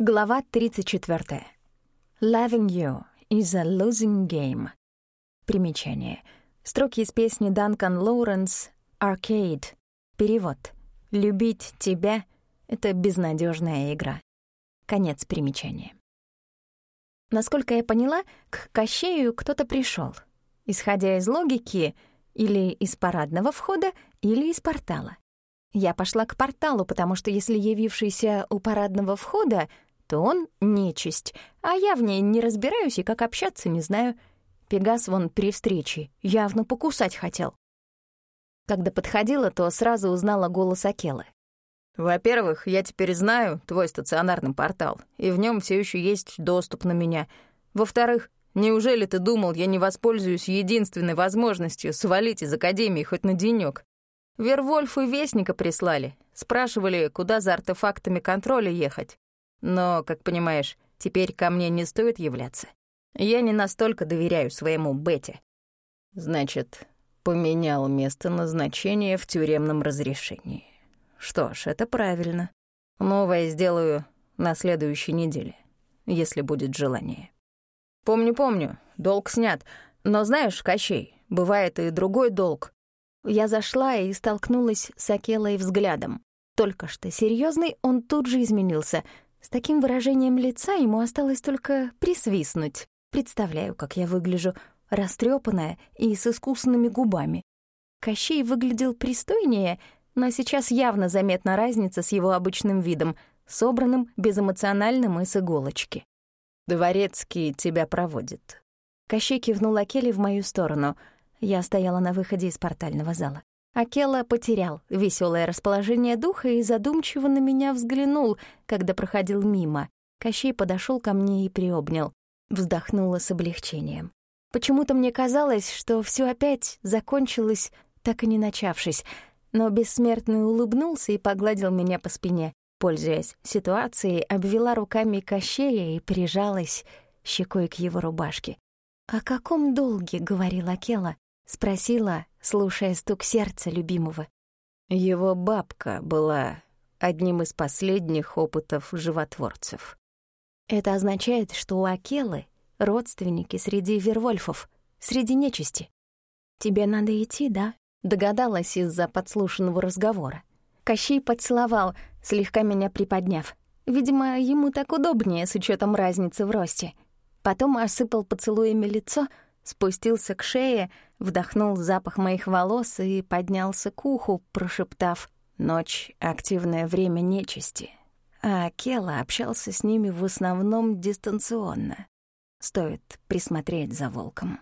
Глава 34. Loving you is a losing game. Примечание. Строки из песни Данкан Лоуренс «Arcade». Перевод. «Любить тебя — это безнадежная игра». Конец примечания. Насколько я поняла, к Кощею кто-то пришел, исходя из логики или из парадного входа, или из портала. Я пошла к порталу, потому что если явившийся у парадного входа то он — нечисть, а я в ней не разбираюсь и как общаться не знаю. Пегас вон при встрече явно покусать хотел. Когда подходила, то сразу узнала голос Акелы. «Во-первых, я теперь знаю твой стационарный портал, и в нем все еще есть доступ на меня. Во-вторых, неужели ты думал, я не воспользуюсь единственной возможностью свалить из Академии хоть на денек? Вервольф и Вестника прислали, спрашивали, куда за артефактами контроля ехать. Но, как понимаешь, теперь ко мне не стоит являться. Я не настолько доверяю своему Бете. Значит, поменял место назначения в тюремном разрешении. Что ж, это правильно. Новое сделаю на следующей неделе, если будет желание. Помню-помню, долг снят. Но знаешь, Кощей, бывает и другой долг. Я зашла и столкнулась с Акелой взглядом. Только что серьезный, он тут же изменился — с таким выражением лица ему осталось только присвистнуть. Представляю, как я выгляжу, растрепанная и с искусными губами. Кощей выглядел пристойнее, но сейчас явно заметна разница с его обычным видом, собранным, безэмоциональным и с иголочки. «Дворецкий тебя проводит». Кощей кивнул Акеле в мою сторону. Я стояла на выходе из портального зала. Акела потерял веселое расположение духа и задумчиво на меня взглянул, когда проходил мимо. Кощей подошел ко мне и приобнял. Вздохнула с облегчением. Почему-то мне казалось, что все опять закончилось, так и не начавшись, но бессмертный улыбнулся и погладил меня по спине. Пользуясь ситуацией, обвела руками Кощея и прижалась щекой к его рубашке. «О каком долге?» — говорила Акела. Спросила, слушая стук сердца любимого. Его бабка была одним из последних опытов животворцев. Это означает, что у Акелы родственники среди вервольфов, среди нечисти. «Тебе надо идти, да?» — догадалась из-за подслушанного разговора. Кощей поцеловал, слегка меня приподняв. Видимо, ему так удобнее с учетом разницы в росте. Потом осыпал поцелуями лицо — спустился к шее, вдохнул запах моих волос и поднялся к уху, прошептав «Ночь — активное время нечисти». А Кела общался с ними в основном дистанционно. Стоит присмотреть за волком.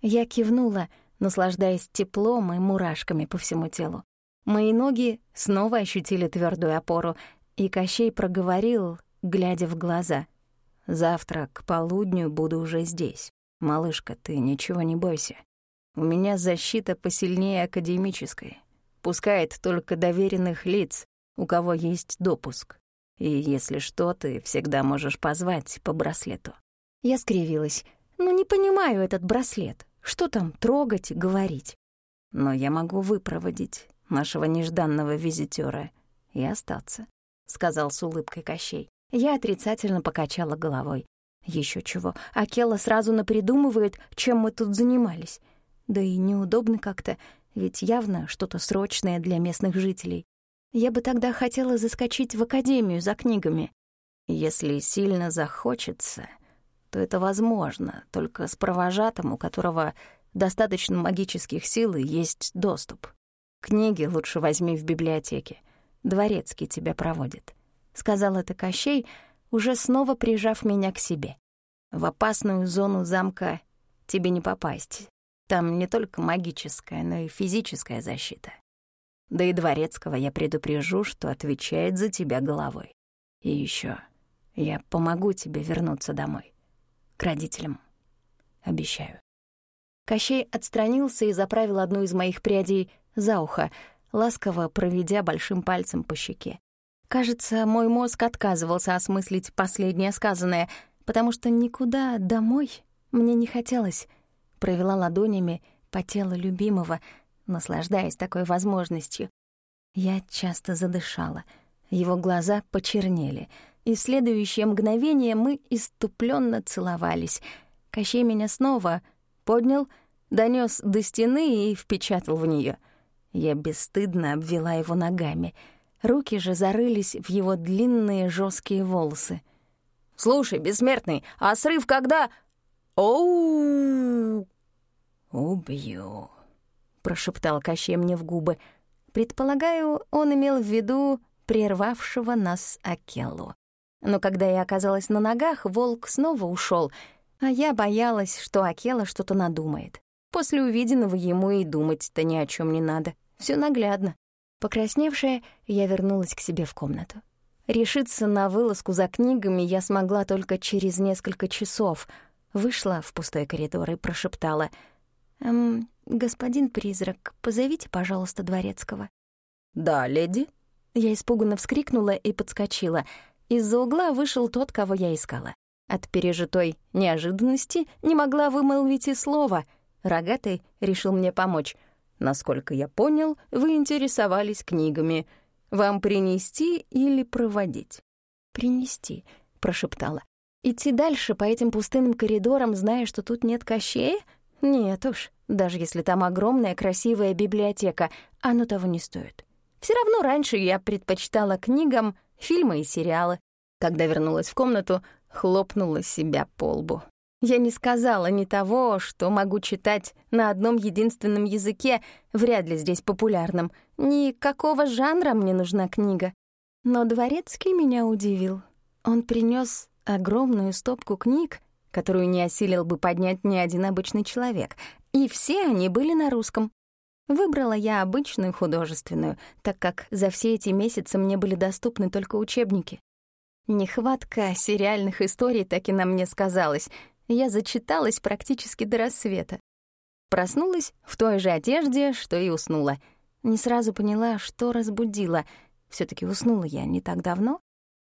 Я кивнула, наслаждаясь теплом и мурашками по всему телу. Мои ноги снова ощутили твердую опору, и Кощей проговорил, глядя в глаза. «Завтра к полудню буду уже здесь». «Малышка, ты ничего не бойся. У меня защита посильнее академической. Пускает только доверенных лиц, у кого есть допуск. И если что, ты всегда можешь позвать по браслету». Я скривилась. «Ну, не понимаю этот браслет. Что там трогать говорить?» «Но я могу выпроводить нашего нежданного визитёра и остаться», — сказал с улыбкой Кощей. Я отрицательно покачала головой. Еще чего. Акела сразу напридумывает, чем мы тут занимались. Да и неудобно как-то, ведь явно что-то срочное для местных жителей. Я бы тогда хотела заскочить в академию за книгами. Если сильно захочется, то это возможно, только с провожатым, у которого достаточно магических сил и есть доступ. Книги лучше возьми в библиотеке. Дворецкий тебя проводит. Сказал это Кощей, уже снова прижав меня к себе. В опасную зону замка тебе не попасть. Там не только магическая, но и физическая защита. Да и дворецкого я предупрежу, что отвечает за тебя головой. И еще я помогу тебе вернуться домой. К родителям. Обещаю. Кощей отстранился и заправил одну из моих прядей за ухо, ласково проведя большим пальцем по щеке. Кажется, мой мозг отказывался осмыслить последнее сказанное, потому что никуда домой мне не хотелось. Провела ладонями по телу любимого, наслаждаясь такой возможностью. Я часто задышала. Его глаза почернели. и в следующее мгновение мы иступленно целовались. Кощей меня снова поднял, донес до стены и впечатал в нее. Я бесстыдно обвела его ногами. Руки же зарылись в его длинные жесткие волосы. «Слушай, бессмертный, а срыв когда...» «Оу!» «Убью», — прошептал Кощей мне в губы. Предполагаю, он имел в виду прервавшего нас Акеллу. Но когда я оказалась на ногах, волк снова ушел, а я боялась, что Акела что-то надумает. После увиденного ему и думать-то ни о чем не надо. Все наглядно. Покрасневшая, я вернулась к себе в комнату. Решиться на вылазку за книгами я смогла только через несколько часов. Вышла в пустой коридор и прошептала — «Эм, господин призрак, позовите, пожалуйста, дворецкого». «Да, леди». Я испуганно вскрикнула и подскочила. Из-за угла вышел тот, кого я искала. От пережитой неожиданности не могла вымолвить и слова. Рогатый решил мне помочь. «Насколько я понял, вы интересовались книгами. Вам принести или проводить?» «Принести», — прошептала. «Идти дальше по этим пустынным коридорам, зная, что тут нет кощея? Нет уж, даже если там огромная красивая библиотека, оно того не стоит. Все равно раньше я предпочитала книгам фильмы и сериалы. Когда вернулась в комнату, хлопнула себя по лбу. Я не сказала ни того, что могу читать на одном единственном языке, вряд ли здесь популярном, ни какого жанра мне нужна книга. Но Дворецкий меня удивил. Он принес огромную стопку книг, которую не осилил бы поднять ни один обычный человек, и все они были на русском. Выбрала я обычную художественную, так как за все эти месяцы мне были доступны только учебники. Нехватка сериальных историй так и на мне сказалась. Я зачиталась практически до рассвета. Проснулась в той же одежде, что и уснула. Не сразу поняла, что разбудила. все таки уснула я не так давно.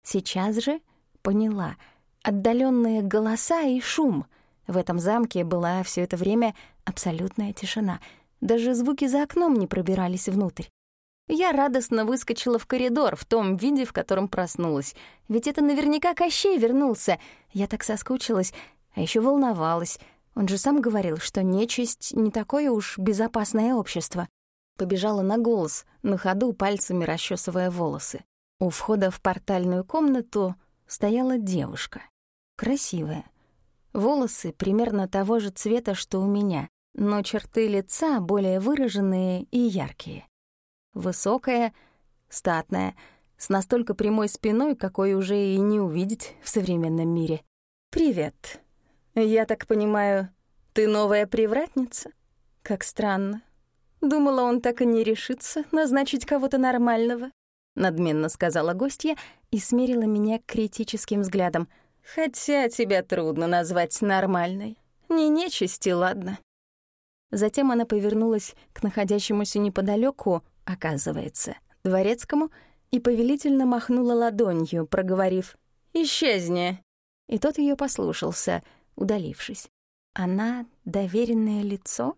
Сейчас же поняла — отдаленные голоса и шум. В этом замке была все это время абсолютная тишина. Даже звуки за окном не пробирались внутрь. Я радостно выскочила в коридор в том виде, в котором проснулась. Ведь это наверняка Кощей вернулся. Я так соскучилась, а еще волновалась. Он же сам говорил, что нечисть — не такое уж безопасное общество. Побежала на голос, на ходу пальцами расчесывая волосы. У входа в портальную комнату стояла девушка. Красивая. Волосы примерно того же цвета, что у меня, но черты лица более выраженные и яркие. Высокая, статная, с настолько прямой спиной, какой уже и не увидеть в современном мире. «Привет. Я так понимаю, ты новая привратница? Как странно. Думала, он так и не решится назначить кого-то нормального надменно сказала гостья и смерила меня критическим взглядом. «Хотя тебя трудно назвать нормальной. Не нечисти, ладно». Затем она повернулась к находящемуся неподалеку, оказывается, дворецкому, и повелительно махнула ладонью, проговорив «Исчезни!» И тот ее послушался, удалившись. Она — доверенное лицо?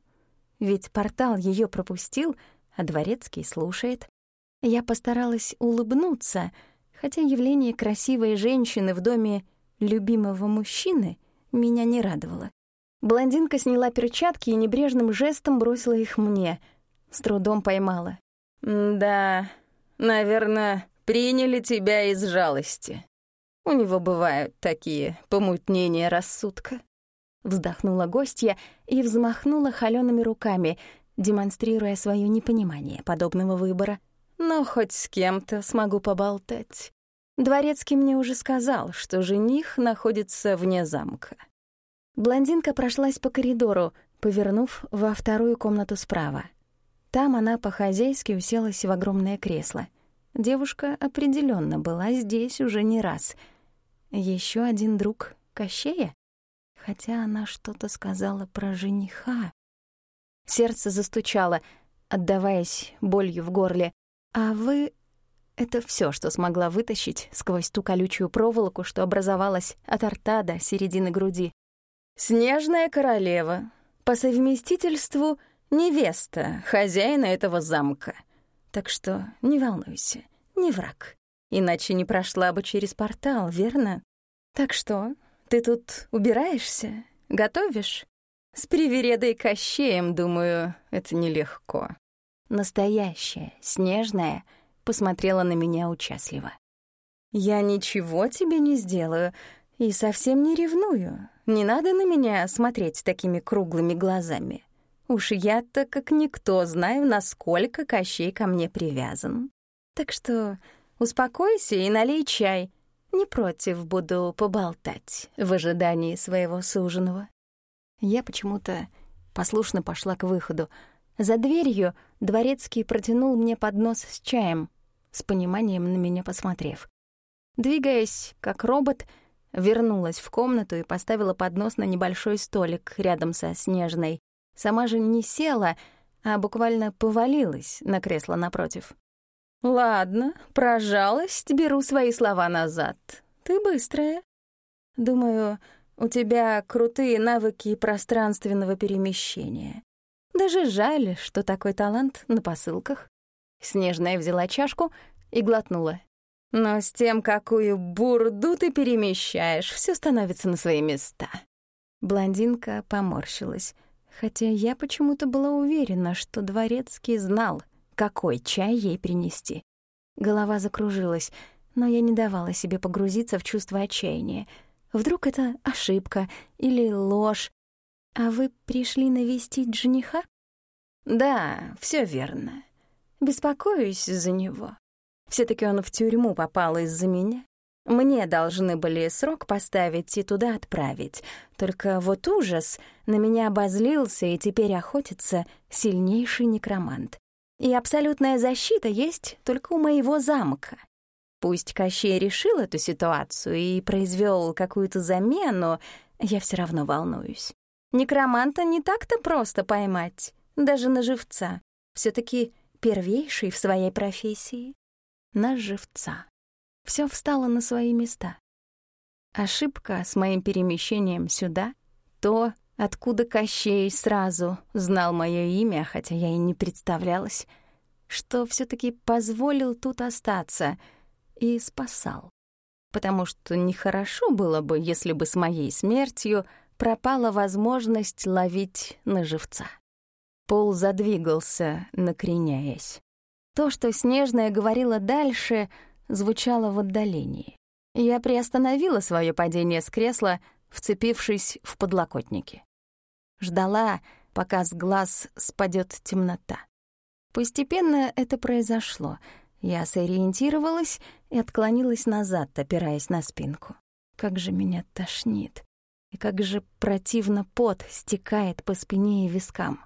Ведь портал ее пропустил, а дворецкий слушает. Я постаралась улыбнуться, хотя явление красивой женщины в доме любимого мужчины меня не радовало. Блондинка сняла перчатки и небрежным жестом бросила их мне. С трудом поймала. «Да, наверное, приняли тебя из жалости. У него бывают такие помутнения рассудка». Вздохнула гостья и взмахнула холёными руками, демонстрируя свое непонимание подобного выбора — но хоть с кем-то смогу поболтать. Дворецкий мне уже сказал, что жених находится вне замка. Блондинка прошлась по коридору, повернув во вторую комнату справа. Там она по-хозяйски уселась в огромное кресло. Девушка определенно была здесь уже не раз. Еще один друг Кощея? Хотя она что-то сказала про жениха. Сердце застучало, отдаваясь болью в горле. «А вы...» Это все, что смогла вытащить сквозь ту колючую проволоку, что образовалась от рта до середины груди. «Снежная королева. По совместительству невеста хозяина этого замка. Так что не волнуйся, не враг. иначе не прошла бы через портал, верно? Так что, ты тут убираешься, готовишь? С привередой Кощеем, думаю, это нелегко. Настоящая, снежная, посмотрела на меня участливо. Я ничего тебе не сделаю и совсем не ревную. Не надо на меня смотреть такими круглыми глазами. Уж я-то, как никто, знаю, насколько Кощей ко мне привязан. Так что успокойся и налей чай. Не против буду поболтать в ожидании своего суженого. Я почему-то послушно пошла к выходу. За дверью дворецкий протянул мне поднос с чаем, с пониманием на меня посмотрев. Двигаясь, как робот, вернулась в комнату и поставила поднос на небольшой столик рядом со Снежной. Сама же не села, а буквально повалилась на кресло напротив. «Ладно, про жалость беру свои слова назад. Ты быстрая. Думаю, у тебя крутые навыки пространственного перемещения. Даже жаль, что такой талант на посылках». Снежная взяла чашку и глотнула. «Но с тем, какую бурду ты перемещаешь, все становится на свои места». Блондинка поморщилась, хотя я почему-то была уверена, что Дворецкий знал, какой чай ей принести. Голова закружилась, но я не давала себе погрузиться в чувство отчаяния. Вдруг это ошибка или ложь. А вы пришли навестить жениха? Да, все верно. Беспокоюсь за него. все таки он в тюрьму попал из-за меня. Мне должны были срок поставить и туда отправить. Только вот ужас на меня обозлился, и теперь охотится сильнейший некромант. И абсолютная защита есть только у моего замка. Пусть Кощей решил эту ситуацию и произвел какую-то замену, я все равно волнуюсь. Некроманта не так-то просто поймать, даже на живца. все таки первейший в своей профессии. На живца. Все встало на свои места. Ошибка с моим перемещением сюда, то, откуда Кощей сразу знал мое имя, хотя я и не представлялась, что все таки позволил тут остаться и спасал. Потому что нехорошо было бы, если бы с моей смертью пропала возможность ловить на живца. Пол задвигался, накреняясь. То, что Снежная говорила дальше, звучало в отдалении. Я приостановила свое падение с кресла, вцепившись в подлокотники. Ждала, пока с глаз спадет темнота. Постепенно это произошло. Я сориентировалась и отклонилась назад, опираясь на спинку. Как же меня тошнит. И как же противно пот стекает по спине и вискам.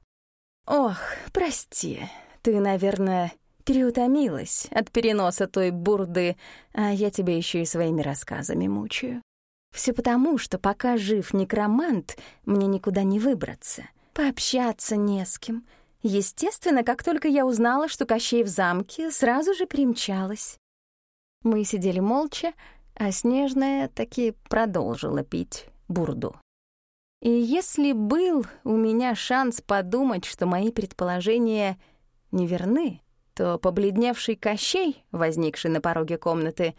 «Ох, прости, ты, наверное, переутомилась от переноса той бурды, а я тебя еще и своими рассказами мучаю. Все потому, что пока жив некромант, мне никуда не выбраться, пообщаться не с кем. Естественно, как только я узнала, что Кощей в замке, сразу же примчалась. Мы сидели молча, а Снежная таки продолжила пить бурду. И если был у меня шанс подумать, что мои предположения неверны, то побледневший Кощей, возникший на пороге комнаты,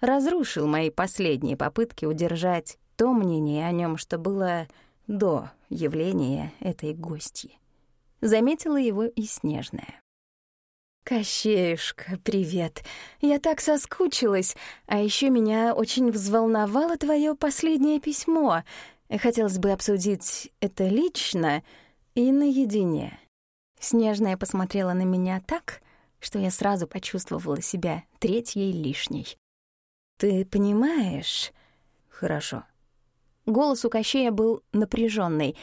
разрушил мои последние попытки удержать то мнение о нем, что было до явления этой гостьи. Заметила его и Снежная. «Кощеюшка, привет. Я так соскучилась, а еще меня очень взволновало твое последнее письмо. Хотелось бы обсудить это лично и наедине». Снежная посмотрела на меня так, что я сразу почувствовала себя третьей лишней. «Ты понимаешь?» «Хорошо». Голос у Кощея был напряженный,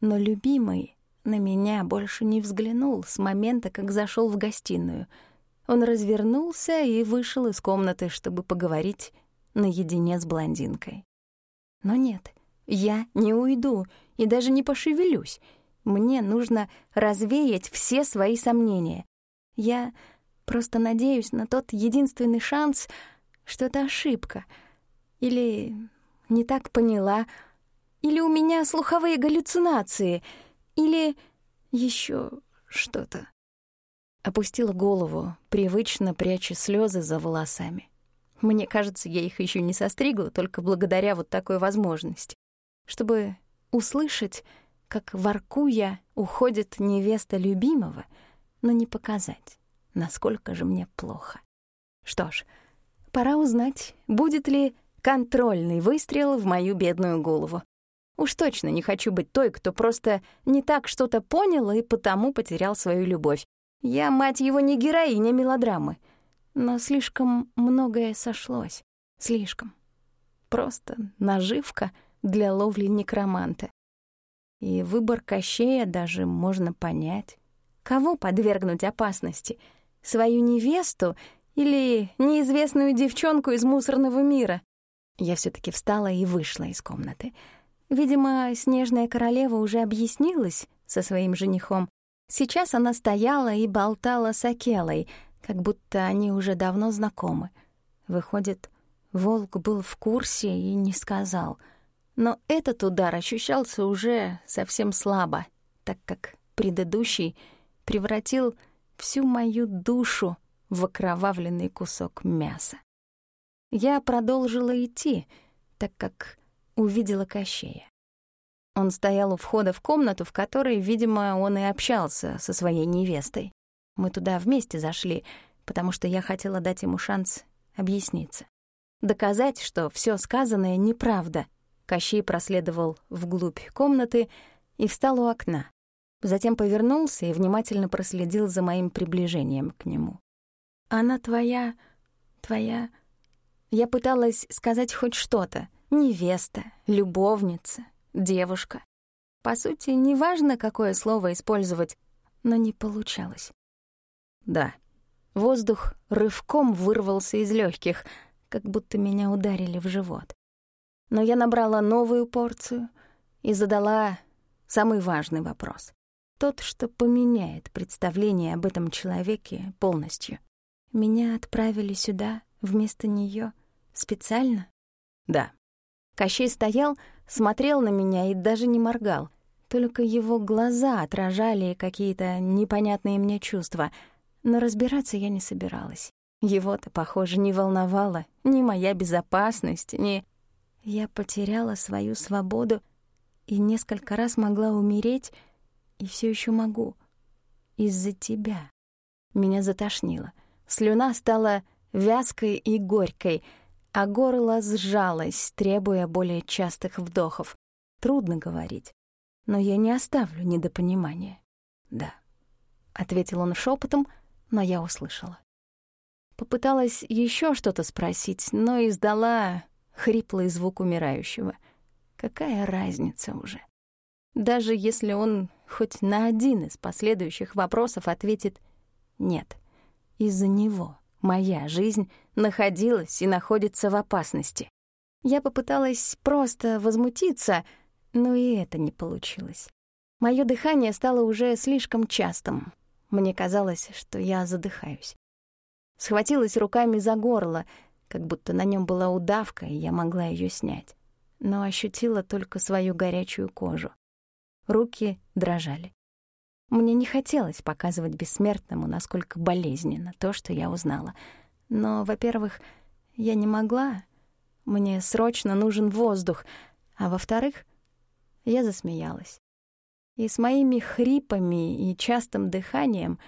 но любимый на меня больше не взглянул с момента, как зашел в гостиную. Он развернулся и вышел из комнаты, чтобы поговорить наедине с блондинкой. Но нет, я не уйду и даже не пошевелюсь. Мне нужно развеять все свои сомнения. Я просто надеюсь на тот единственный шанс, что это ошибка. Или не так поняла. Или у меня слуховые галлюцинации. Или еще что-то. Опустила голову, привычно пряча слезы за волосами. Мне кажется, я их еще не состригла только благодаря вот такой возможности. Чтобы услышать, как воркуя уходит невеста любимого, но не показать, насколько же мне плохо. Что ж, пора узнать, будет ли контрольный выстрел в мою бедную голову. Уж точно не хочу быть той, кто просто не так что-то понял и потому потерял свою любовь. Я, мать его, не героиня мелодрамы. Но слишком многое сошлось. Слишком. Просто наживка для ловли некроманта. И выбор Кощея даже можно понять. Кого подвергнуть опасности? Свою невесту или неизвестную девчонку из мусорного мира? Я все таки встала и вышла из комнаты. Видимо, снежная королева уже объяснилась со своим женихом. Сейчас она стояла и болтала с Акелой, как будто они уже давно знакомы. Выходит, волк был в курсе и не сказал. Но этот удар ощущался уже совсем слабо, так как предыдущий превратил всю мою душу в окровавленный кусок мяса. Я продолжила идти, так как увидела Кощея. Он стоял у входа в комнату, в которой, видимо, он и общался со своей невестой. Мы туда вместе зашли, потому что я хотела дать ему шанс объясниться. Доказать, что все сказанное неправда. Кощей проследовал вглубь комнаты и встал у окна. Затем повернулся и внимательно проследил за моим приближением к нему. «Она твоя... твоя...» Я пыталась сказать хоть что-то. Невеста, любовница, девушка. По сути, неважно, какое слово использовать, но не получалось. Да. Воздух рывком вырвался из легких, как будто меня ударили в живот. Но я набрала новую порцию и задала самый важный вопрос. Тот, что поменяет представление об этом человеке полностью. Меня отправили сюда вместо нее специально? Да. Кощей стоял, смотрел на меня и даже не моргал. Только его глаза отражали какие-то непонятные мне чувства. Но разбираться я не собиралась. Его-то, похоже, не волновало ни моя безопасность, ни... Я потеряла свою свободу и несколько раз могла умереть, и все еще могу. Из-за тебя. Меня затошнило. Слюна стала вязкой и горькой, а горло сжалось, требуя более частых вдохов. Трудно говорить, но я не оставлю недопонимания. «Да», — ответил он шепотом, но я услышала. Попыталась еще что-то спросить, но издала хриплый звук умирающего. Какая разница уже? Даже если он хоть на один из последующих вопросов ответит «нет», из-за него моя жизнь находилась и находится в опасности. Я попыталась просто возмутиться, но и это не получилось. Моё дыхание стало уже слишком частым. Мне казалось, что я задыхаюсь. Схватилась руками за горло, как будто на нём была удавка, и я могла её снять. Но ощутила только свою горячую кожу. Руки дрожали. Мне не хотелось показывать бессмертному, насколько болезненно то, что я узнала. Но, во-первых, я не могла. Мне срочно нужен воздух. А во-вторых, я засмеялась. И с моими хрипами и частым дыханием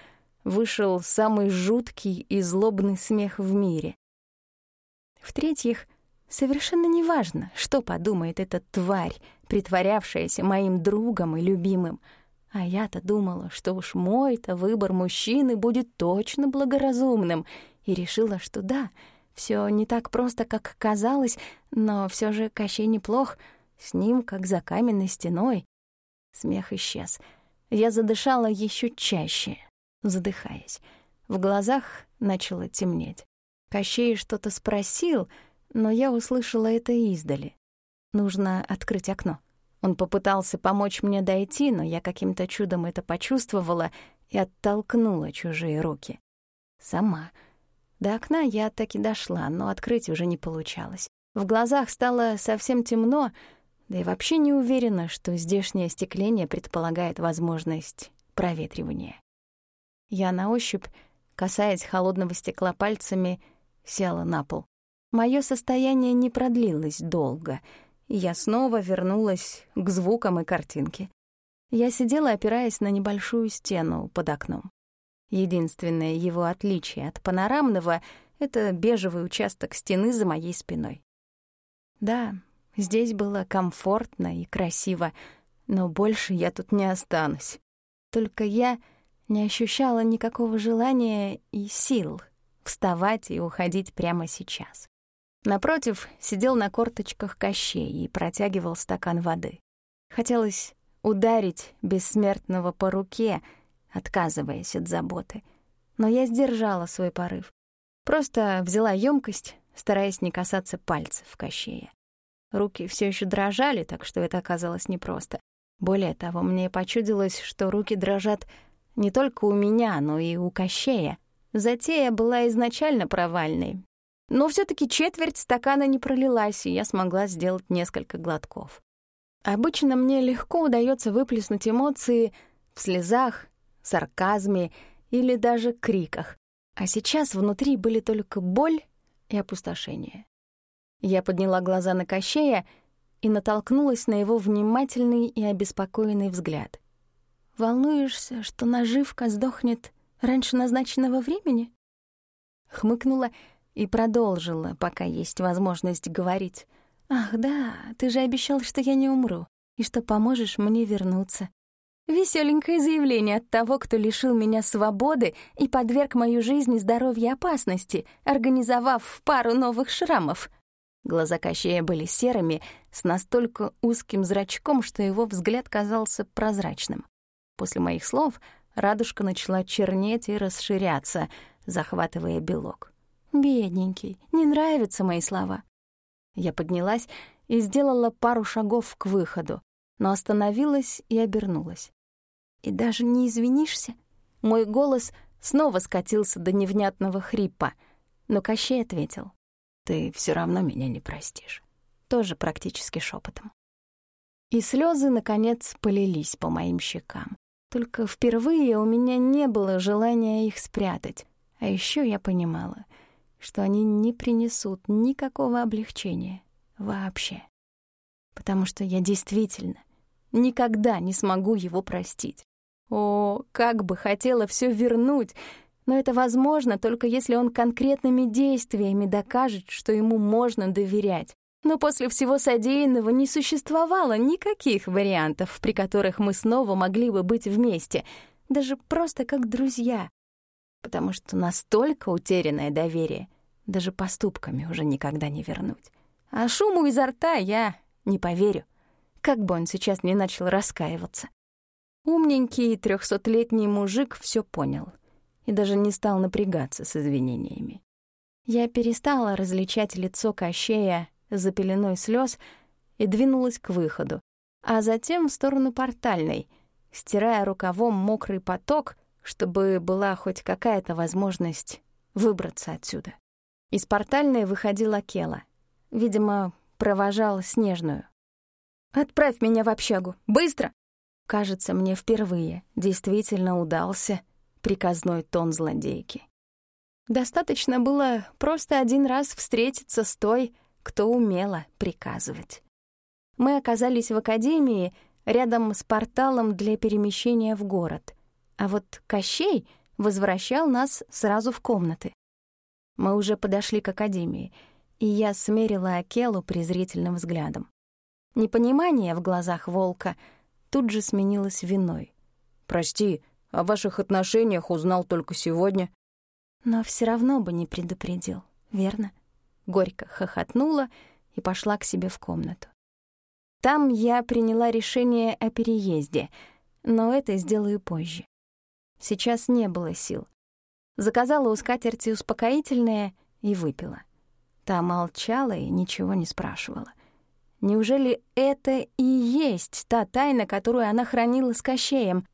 вышел самый жуткий и злобный смех в мире. В-третьих, совершенно неважно, что подумает эта тварь, притворявшаяся моим другом и любимым — а я-то думала, что уж мой-то выбор мужчины будет точно благоразумным, и решила, что да, все не так просто, как казалось, но все же Кощей неплох, с ним как за каменной стеной. Смех исчез. Я задышала еще чаще, задыхаясь. В глазах начало темнеть. Кощей что-то спросил, но я услышала это издали. Нужно открыть окно. Он попытался помочь мне дойти, но я каким-то чудом это почувствовала и оттолкнула чужие руки. Сама. До окна я таки дошла, но открыть уже не получалось. В глазах стало совсем темно, да и вообще не уверена, что здешнее остекление предполагает возможность проветривания. Я на ощупь, касаясь холодного стекла пальцами, села на пол. Моё состояние не продлилось долго, я снова вернулась к звукам и картинке. Я сидела, опираясь на небольшую стену под окном. Единственное его отличие от панорамного — это бежевый участок стены за моей спиной. Да, здесь было комфортно и красиво, но больше я тут не останусь. Только я не ощущала никакого желания и сил вставать и уходить прямо сейчас. Напротив сидел на корточках Кощей и протягивал стакан воды. Хотелось ударить бессмертного по руке, отказываясь от заботы. Но я сдержала свой порыв. Просто взяла емкость, стараясь не касаться пальцев Кощея. Руки все еще дрожали, так что это оказалось непросто. Более того, мне почудилось, что руки дрожат не только у меня, но и у Кощея. Затея была изначально провальной. Но все таки четверть стакана не пролилась, и я смогла сделать несколько глотков. Обычно мне легко удается выплеснуть эмоции в слезах, сарказме или даже криках. А сейчас внутри были только боль и опустошение. Я подняла глаза на Кощея и натолкнулась на его внимательный и обеспокоенный взгляд. «Волнуешься, что наживка сдохнет раньше назначенного времени?» Хмыкнула и продолжила, пока есть возможность говорить. «Ах, да, ты же обещал, что я не умру, и что поможешь мне вернуться. Весёленькое заявление от того, кто лишил меня свободы и подверг мою жизнь и здоровье опасности, организовав пару новых шрамов». Глаза Кощея были серыми, с настолько узким зрачком, что его взгляд казался прозрачным. После моих слов радужка начала чернеть и расширяться, захватывая белок. «Бедненький, не нравятся мои слова». Я поднялась и сделала пару шагов к выходу, но остановилась и обернулась. «И даже не извинишься?» Мой голос снова скатился до невнятного хрипа, но Кощей ответил ты все равно меня не простишь. Тоже практически шепотом. И слезы, наконец, полились по моим щекам. Только впервые у меня не было желания их спрятать. А еще я понимала, что они не принесут никакого облегчения вообще. Потому что я действительно никогда не смогу его простить. О, как бы хотела все вернуть, но это возможно только если он конкретными действиями докажет, что ему можно доверять. Но после всего содеянного не существовало никаких вариантов, при которых мы снова могли бы быть вместе, даже просто как друзья. Потому что настолько утерянное доверие даже поступками уже никогда не вернуть. А шуму изо рта я не поверю, как бы он сейчас не начал раскаиваться. Умненький трехсотлетний мужик все понял — и даже не стал напрягаться с извинениями. Я перестала различать лицо Кощея за пеленой слез и двинулась к выходу, а затем в сторону портальной, стирая рукавом мокрый поток, чтобы была хоть какая-то возможность выбраться отсюда. Из портальной выходила Кела. Видимо, провожал Снежную. «Отправь меня в общагу! Быстро!» Кажется, мне впервые действительно удался приказной тон злодейки. Достаточно было просто один раз встретиться с той, кто умела приказывать. Мы оказались в академии рядом с порталом для перемещения в город, а вот Кощей возвращал нас сразу в комнаты. Мы уже подошли к академии, и я смерила Акелу презрительным взглядом. Непонимание в глазах волка тут же сменилось виной. «Прости, о ваших отношениях узнал только сегодня». Но все равно бы не предупредил, верно? Горько хохотнула и пошла к себе в комнату. Там я приняла решение о переезде, но это сделаю позже. Сейчас не было сил. Заказала у скатерти успокоительное и выпила. Та молчала и ничего не спрашивала. Неужели это и есть та тайна, которую она хранила с Кощеем?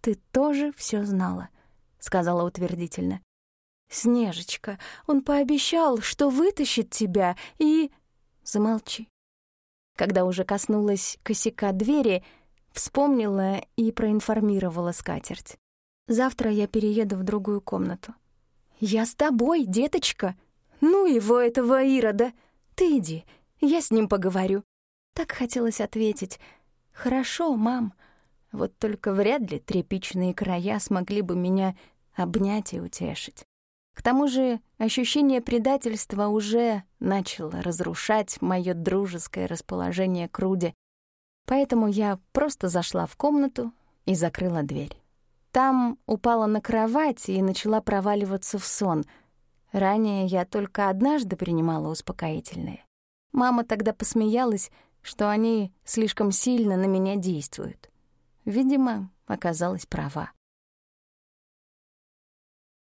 «Ты тоже все знала», — сказала утвердительно. «Снежечка, он пообещал, что вытащит тебя, и...» «Замолчи». Когда уже коснулась косяка двери, вспомнила и проинформировала скатерть. «Завтра я перееду в другую комнату». «Я с тобой, деточка!» Ну его, этого Ирода! Ты иди, я с ним поговорю. Так хотелось ответить. Хорошо, мам. Вот только вряд ли тряпичные края смогли бы меня обнять и утешить. К тому же ощущение предательства уже начало разрушать мое дружеское расположение к Руде, поэтому я просто зашла в комнату и закрыла дверь. Там упала на кровать и начала проваливаться в сон. Ранее я только однажды принимала успокоительные. Мама тогда посмеялась, что они слишком сильно на меня действуют. Видимо, оказалась права.